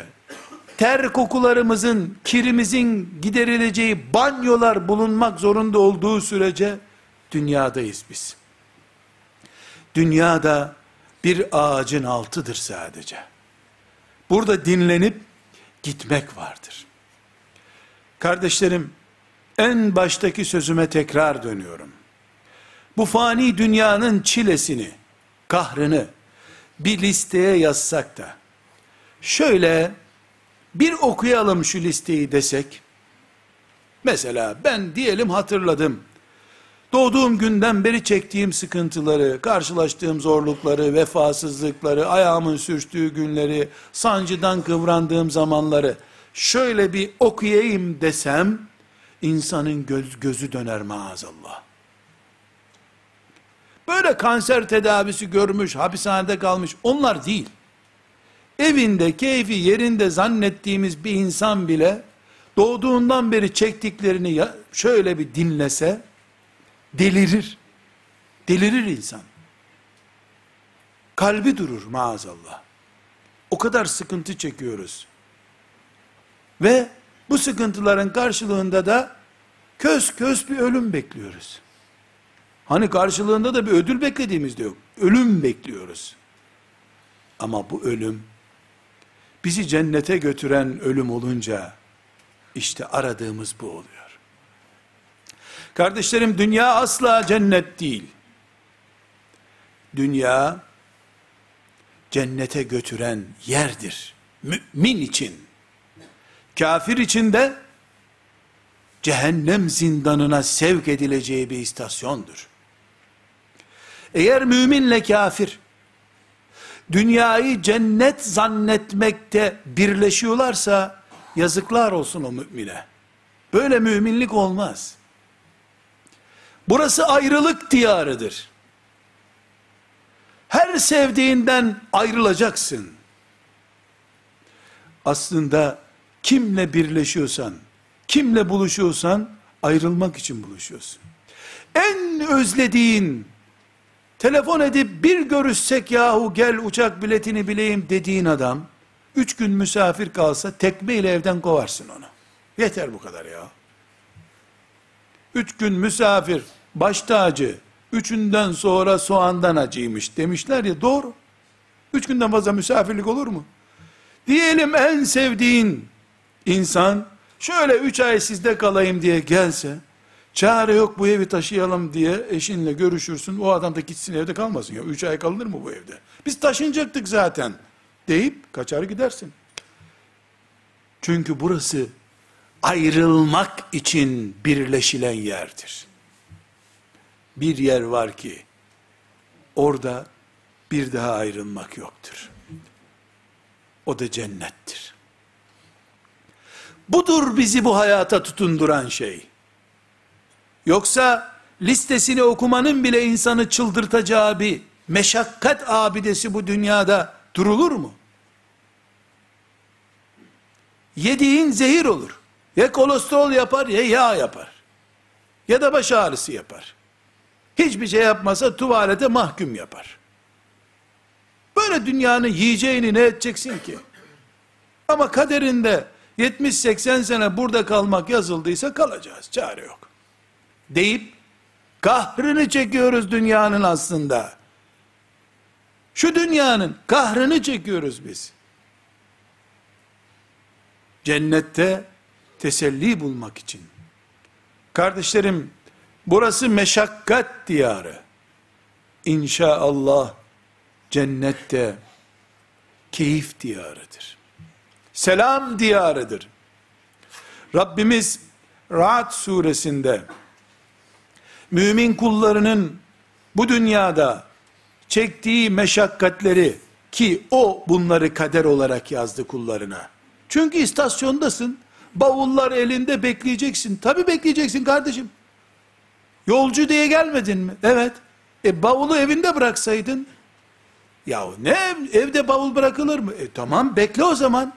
ter kokularımızın, kirimizin giderileceği banyolar bulunmak zorunda olduğu sürece, dünyadayız biz. Dünyada bir ağacın altıdır sadece. Burada dinlenip gitmek vardır. Kardeşlerim, en baştaki sözüme tekrar dönüyorum. Bu fani dünyanın çilesini, kahrını bir listeye yazsak da, şöyle bir okuyalım şu listeyi desek, mesela ben diyelim hatırladım, doğduğum günden beri çektiğim sıkıntıları, karşılaştığım zorlukları, vefasızlıkları, ayağımın sürçtüğü günleri, sancıdan kıvrandığım zamanları, şöyle bir okuyayım desem, insanın göz, gözü döner maazallah. Böyle kanser tedavisi görmüş, hapishanede kalmış, onlar değil. Evinde, keyfi yerinde zannettiğimiz bir insan bile, doğduğundan beri çektiklerini şöyle bir dinlese, delirir. Delirir insan. Kalbi durur maazallah. O kadar sıkıntı çekiyoruz. Ve bu sıkıntıların karşılığında da köz köz bir ölüm bekliyoruz. Hani karşılığında da bir ödül beklediğimiz de yok. Ölüm bekliyoruz. Ama bu ölüm bizi cennete götüren ölüm olunca işte aradığımız bu oluyor. Kardeşlerim dünya asla cennet değil. Dünya cennete götüren yerdir. Mümin için. Kafir için de cehennem zindanına sevk edileceği bir istasyondur. Eğer müminle kafir dünyayı cennet zannetmekte birleşiyorlarsa yazıklar olsun o mümine. Böyle müminlik olmaz. Burası ayrılık diyarıdır. Her sevdiğinden ayrılacaksın. Aslında kimle birleşiyorsan, kimle buluşuyorsan ayrılmak için buluşuyorsun. En özlediğin, telefon edip bir görüşsek yahu gel uçak biletini bileyim dediğin adam, üç gün misafir kalsa tekme ile evden kovarsın onu. Yeter bu kadar ya. Üç gün misafir, baş tacı, üçünden sonra soğandan acıymış demişler ya doğru. Üç günden fazla misafirlik olur mu? Diyelim en sevdiğin insan, şöyle üç ay sizde kalayım diye gelse, çare yok bu evi taşıyalım diye eşinle görüşürsün, o adam da gitsin evde kalmasın ya, üç ay kalınır mı bu evde? Biz taşınacaktık zaten, deyip kaçar gidersin. Çünkü burası, ayrılmak için birleşilen yerdir. Bir yer var ki, orada bir daha ayrılmak yoktur. O da cennettir. Budur bizi bu hayata tutunduran şey. Yoksa listesini okumanın bile insanı çıldırtacağı bir meşakkat abidesi bu dünyada durulur mu? Yediğin zehir olur. Ya kolesterol yapar ya yağ yapar. Ya da baş ağrısı yapar. Hiçbir şey yapmasa tuvalete mahkum yapar. Böyle dünyanın yiyeceğini ne edeceksin ki? Ama kaderinde 70-80 sene burada kalmak yazıldıysa kalacağız. Çare yok. Deyip kahrını çekiyoruz dünyanın aslında. Şu dünyanın kahrını çekiyoruz biz. Cennette teselli bulmak için. Kardeşlerim, burası meşakkat diyarı. İnşaallah cennette keyif diyarıdır. Selam diyarıdır. Rabbimiz Ra'd suresinde mümin kullarının bu dünyada çektiği meşakkatleri ki o bunları kader olarak yazdı kullarına. Çünkü istasyondasın, bavullar elinde bekleyeceksin. Tabi bekleyeceksin kardeşim. Yolcu diye gelmedin mi? Evet. E bavulu evinde bıraksaydın. Ya ne ev, evde bavul bırakılır mı? E tamam bekle o zaman.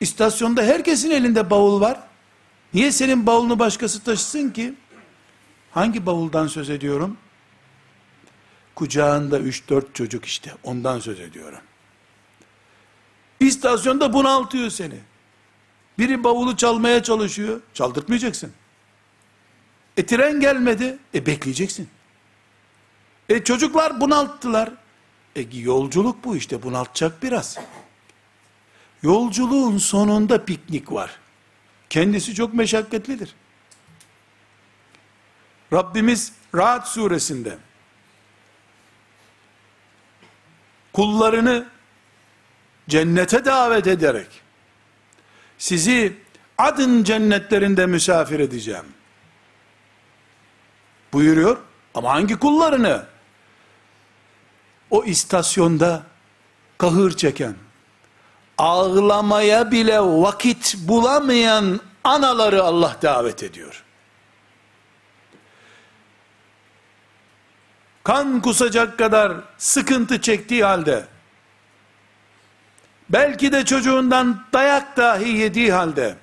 İstasyonda herkesin elinde bavul var. Niye senin bavulunu başkası taşısın ki? Hangi bavuldan söz ediyorum? Kucağında 3-4 çocuk işte. Ondan söz ediyorum. İstasyonda bunaltıyor seni. Biri bavulu çalmaya çalışıyor. Çaldırtmayacaksın. E tren gelmedi. E bekleyeceksin. E çocuklar bunalttılar. E yolculuk bu işte bunaltacak biraz. Yolculuğun sonunda piknik var. Kendisi çok meşakkatlidir. Rabbimiz Rahat suresinde kullarını cennete davet ederek sizi adın cennetlerinde misafir edeceğim. Buyuruyor ama hangi kullarını? O istasyonda kahır çeken, ağlamaya bile vakit bulamayan anaları Allah davet ediyor. Kan kusacak kadar sıkıntı çektiği halde, belki de çocuğundan dayak dahi yediği halde,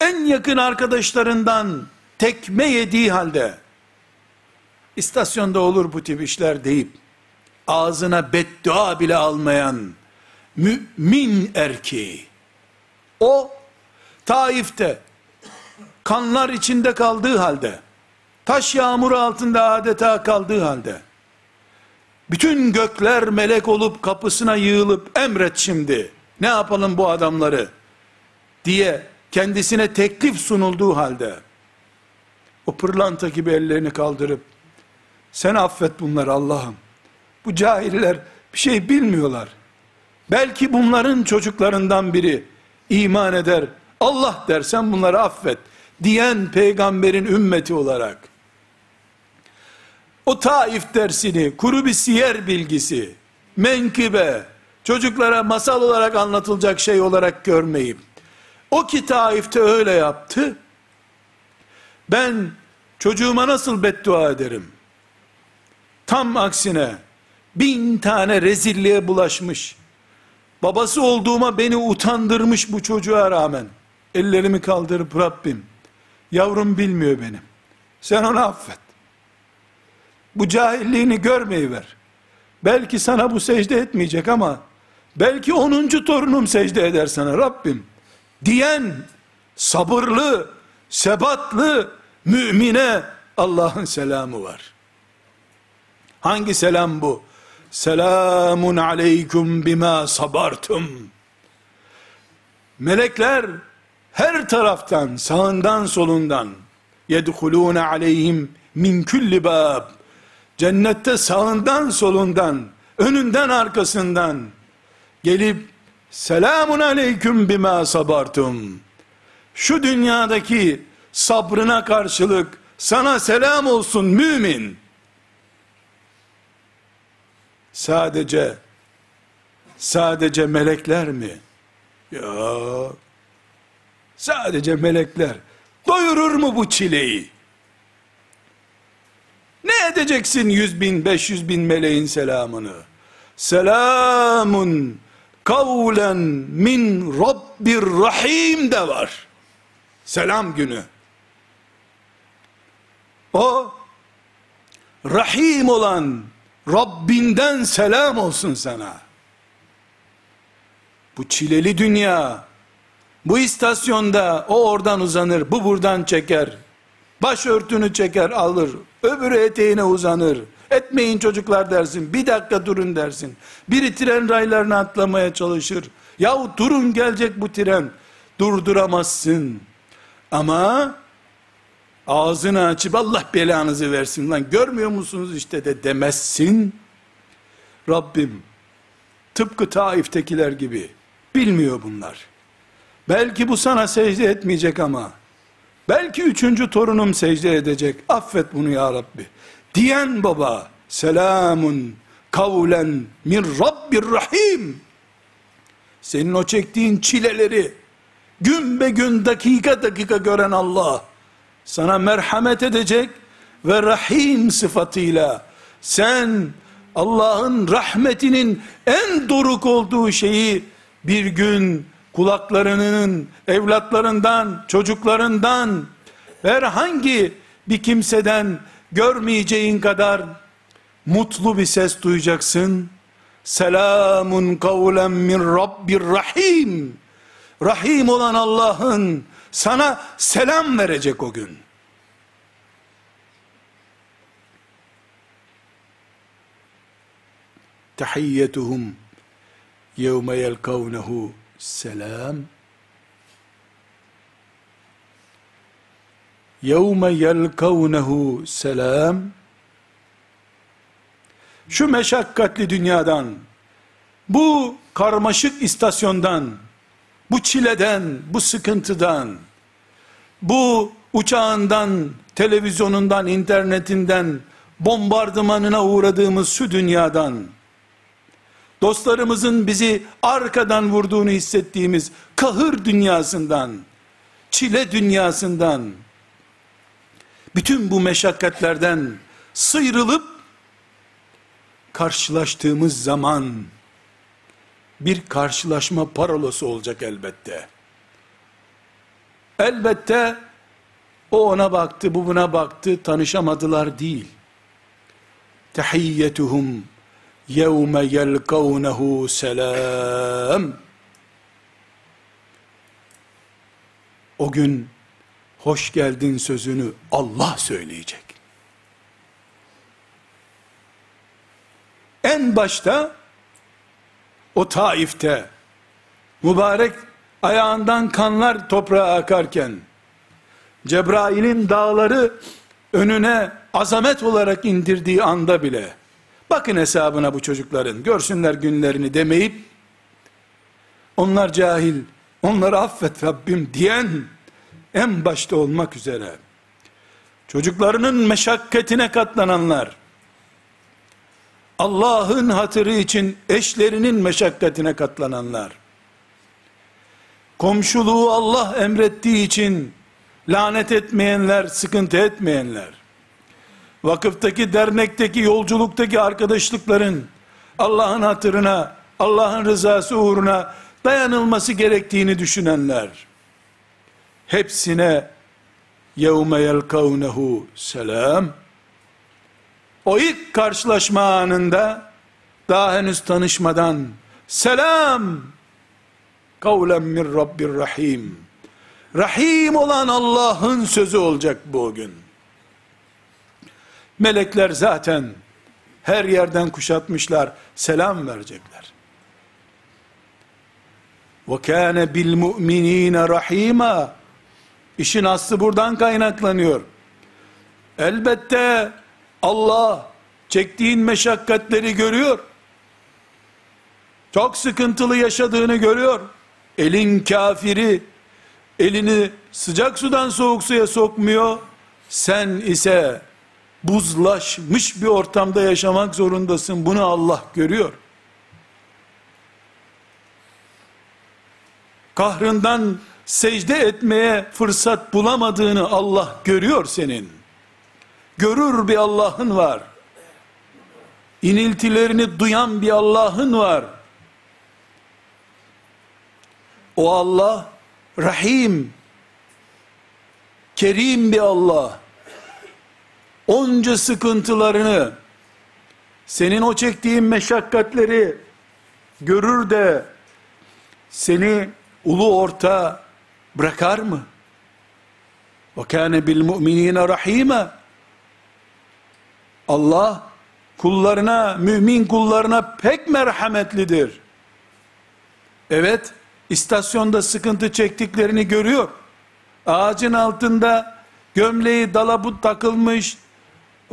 en yakın arkadaşlarından tekme yediği halde, istasyonda olur bu tip işler deyip, ağzına beddua bile almayan, mümin erkeği, o, Taif'te, kanlar içinde kaldığı halde, taş yağmuru altında adeta kaldığı halde, bütün gökler melek olup kapısına yığılıp emret şimdi, ne yapalım bu adamları, diye kendisine teklif sunulduğu halde, o pırlanta gibi ellerini kaldırıp, sen affet bunları Allah'ım, bu cahiller bir şey bilmiyorlar, belki bunların çocuklarından biri, iman eder, Allah dersen bunları affet, diyen peygamberin ümmeti olarak, o Taif dersini, kuru bir siyer bilgisi, menkıbe, çocuklara masal olarak anlatılacak şey olarak görmeyip, o ki Taif'te öyle yaptı, ben çocuğuma nasıl beddua ederim? Tam aksine, bin tane rezilliğe bulaşmış, babası olduğuma beni utandırmış bu çocuğa rağmen, ellerimi kaldırıp Rabbim, yavrum bilmiyor benim, sen onu affet. Bu cahilliğini görmeyi ver. Belki sana bu secde etmeyecek ama belki onuncu torunum secde eder sana Rabbim. Diyen sabırlı, sebatlı mümine Allah'ın selamı var. Hangi selam bu? Selamun aleyküm bima sabartum. Melekler her taraftan, sağından solundan yedhulûne aleyhim min kulli bab cennette sağından solundan, önünden arkasından gelip selamun aleyküm bima sabartum. Şu dünyadaki sabrına karşılık sana selam olsun mümin. Sadece sadece melekler mi? Ya Sadece melekler. Doyurur mu bu çileyi? Ne edeceksin yüz bin, beş yüz bin meleğin selamını? Selamun kavlen min Rabbir Rahim de var. Selam günü. O Rahim olan Rabbinden selam olsun sana. Bu çileli dünya, bu istasyonda o oradan uzanır, bu buradan çeker. Başörtünü çeker alır, öbürü eteğine uzanır. Etmeyin çocuklar dersin, bir dakika durun dersin. Biri tren raylarına atlamaya çalışır. Yahu durun gelecek bu tren. Durduramazsın. Ama ağzını açıp Allah belanızı versin lan görmüyor musunuz işte de demezsin. Rabbim tıpkı Taif'tekiler gibi bilmiyor bunlar. Belki bu sana secde etmeyecek ama belki üçüncü torunum secde edecek. Affet bunu ya Rabbi. Diyen baba selamun kavlen min Rabbir Rahim. Senin o çektiğin çileleri gün be gün dakika dakika gören Allah sana merhamet edecek ve rahim sıfatıyla sen Allah'ın rahmetinin en doruk olduğu şeyi bir gün kulaklarının, evlatlarından, çocuklarından, herhangi bir kimseden görmeyeceğin kadar mutlu bir ses duyacaksın. Selamun kavlen min Rabbir Rahim. Rahim olan Allah'ın sana selam verecek o gün. Tahiyyetuhum yevme yelkavnehu selam. Yevme yelkavnehu selam. Şu meşakkatli dünyadan, bu karmaşık istasyondan, bu çileden, bu sıkıntıdan, bu uçağından, televizyonundan, internetinden, bombardımanına uğradığımız şu dünyadan, dostlarımızın bizi arkadan vurduğunu hissettiğimiz kahır dünyasından, çile dünyasından, bütün bu meşakkatlerden sıyrılıp, karşılaştığımız zaman, bir karşılaşma parolosu olacak elbette. Elbette o ona baktı, bu buna baktı, tanışamadılar değil. Tehiyyetuhum yevme yelkavnehu selam. O gün hoş geldin sözünü Allah söyleyecek. En başta o Taif'te mübarek ayağından kanlar toprağa akarken Cebrail'in dağları önüne azamet olarak indirdiği anda bile bakın hesabına bu çocukların. Görsünler günlerini demeyip onlar cahil onları affet Rabbim diyen en başta olmak üzere. Çocuklarının meşakkatine katlananlar Allah'ın hatırı için eşlerinin meşakkatine katlananlar, komşuluğu Allah emrettiği için lanet etmeyenler, sıkıntı etmeyenler, vakıftaki, dernekteki, yolculuktaki arkadaşlıkların Allah'ın hatırına, Allah'ın rızası uğruna dayanılması gerektiğini düşünenler hepsine yevme yelkavnehu selam. O ilk karşılaşma anında daha henüz tanışmadan selam kavlen min rabbir rahim. Rahim olan Allah'ın sözü olacak bugün. Melekler zaten her yerden kuşatmışlar, selam verecekler. Bil mu'minîne rahîmâ. İşin aslı buradan kaynaklanıyor. Elbette Allah çektiğin meşakkatleri görüyor. Çok sıkıntılı yaşadığını görüyor. Elin kafiri elini sıcak sudan soğuk suya sokmuyor. Sen ise buzlaşmış bir ortamda yaşamak zorundasın. Bunu Allah görüyor. Kahrından secde etmeye fırsat bulamadığını Allah görüyor senin. Görür bir Allah'ın var. İniltilerini duyan bir Allah'ın var. O Allah Rahim, Kerim bir Allah. Onca sıkıntılarını, senin o çektiğin meşakkatleri görür de seni ulu orta bırakar mı? Bil mu'minîne rahîme. Allah kullarına, mümin kullarına pek merhametlidir. Evet, istasyonda sıkıntı çektiklerini görüyor. Ağacın altında gömleği dalabut takılmış,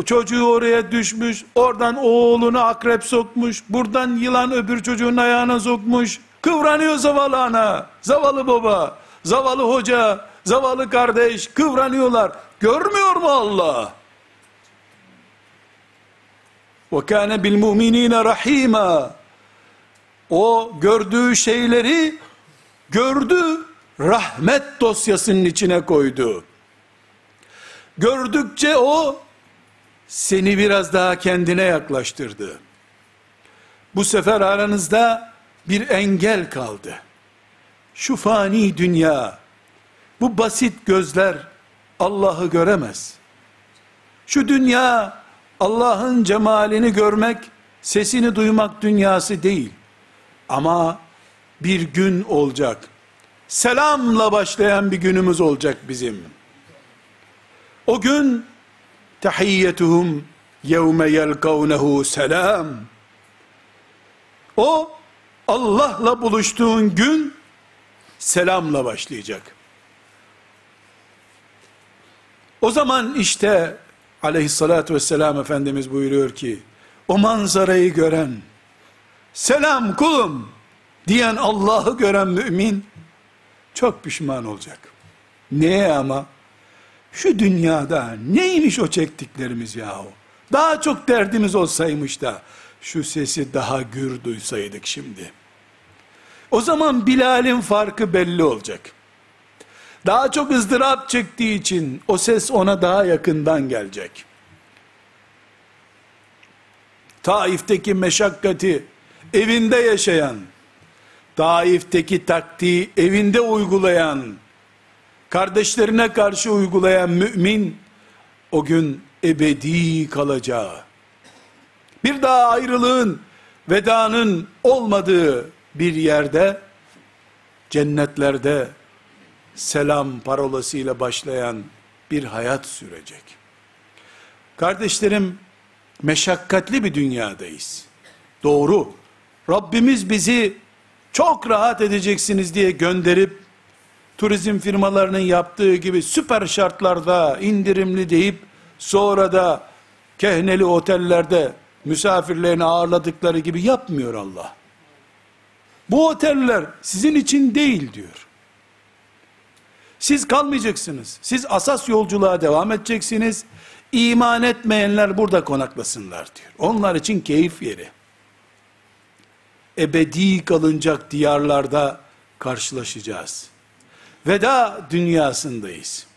çocuğu oraya düşmüş, oradan oğlunu akrep sokmuş, buradan yılan öbür çocuğun ayağına sokmuş, kıvranıyor zavallı ana, zavallı baba, zavallı hoca, zavallı kardeş, kıvranıyorlar. Görmüyor mu Allah? وَكَانَ بِالْمُؤْمِنِينَ رَح۪يمًا O gördüğü şeyleri gördü, rahmet dosyasının içine koydu. Gördükçe o seni biraz daha kendine yaklaştırdı. Bu sefer aranızda bir engel kaldı. Şu fani dünya, bu basit gözler Allah'ı göremez. Şu dünya Allah'ın cemalini görmek, sesini duymak dünyası değil. Ama bir gün olacak. Selamla başlayan bir günümüz olacak bizim. O gün tahiyyetuhum yevme yelkavnehu selam. O Allah'la buluştuğun gün selamla başlayacak. O zaman işte aleyhissalatü vesselam Efendimiz buyuruyor ki, o manzarayı gören, selam kulum diyen Allah'ı gören mümin, çok pişman olacak. Neye ama? Şu dünyada neymiş o çektiklerimiz yahu? Daha çok derdimiz olsaymış da, şu sesi daha gür duysaydık şimdi. O zaman Bilal'in farkı belli olacak. Daha çok ızdırap çektiği için o ses ona daha yakından gelecek. Taif'teki meşakkati evinde yaşayan, Taif'teki taktiği evinde uygulayan, kardeşlerine karşı uygulayan mümin, o gün ebedi kalacağı, bir daha ayrılığın, vedanın olmadığı bir yerde, cennetlerde, selam parolasıyla başlayan bir hayat sürecek. Kardeşlerim, meşakkatli bir dünyadayız. Doğru. Rabbimiz bizi çok rahat edeceksiniz diye gönderip, turizm firmalarının yaptığı gibi süper şartlarda indirimli deyip, sonra da kehneli otellerde misafirlerini ağırladıkları gibi yapmıyor Allah. Bu oteller sizin için değil diyor. Siz kalmayacaksınız. Siz asas yolculuğa devam edeceksiniz. İman etmeyenler burada konaklasınlar diyor. Onlar için keyif yeri. Ebedi kalınacak diyarlarda karşılaşacağız. Veda dünyasındayız.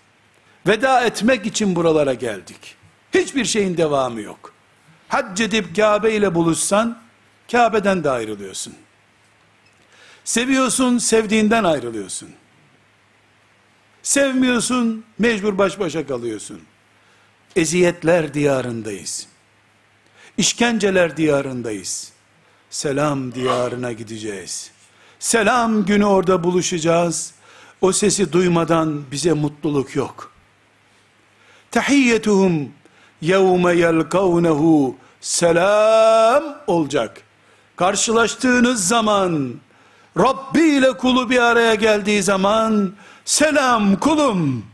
Veda etmek için buralara geldik. Hiçbir şeyin devamı yok. Hac edip Kabe ile buluşsan, Kabe'den de ayrılıyorsun. Seviyorsun, sevdiğinden ayrılıyorsun. Sevmiyorsun, mecbur baş başa kalıyorsun. Eziyetler diyarındayız. İşkenceler diyarındayız. Selam diyarına gideceğiz. Selam günü orada buluşacağız. O sesi duymadan bize mutluluk yok. Tahiyyetuhum yevme yelkavnehu selam olacak. Karşılaştığınız zaman, Rabbi ile kulu bir araya geldiği zaman, selam kulum.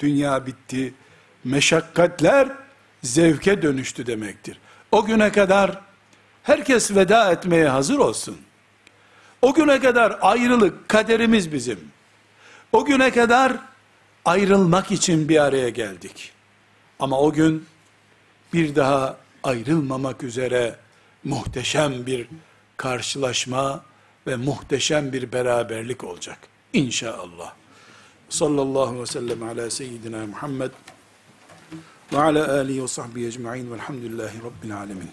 Dünya bitti. Meşakkatler zevke dönüştü demektir. O güne kadar herkes veda etmeye hazır olsun. O güne kadar ayrılık kaderimiz bizim. O güne kadar ayrılmak için bir araya geldik. Ama o gün bir daha ayrılmamak üzere muhteşem bir karşılaşma ve muhteşem bir beraberlik olacak. İnşallah. Sallallahu aleyhi ve sellem ala seyyidina Muhammed ve ala alihi ve sahbihi ecma'in velhamdülillahi rabbil alemin.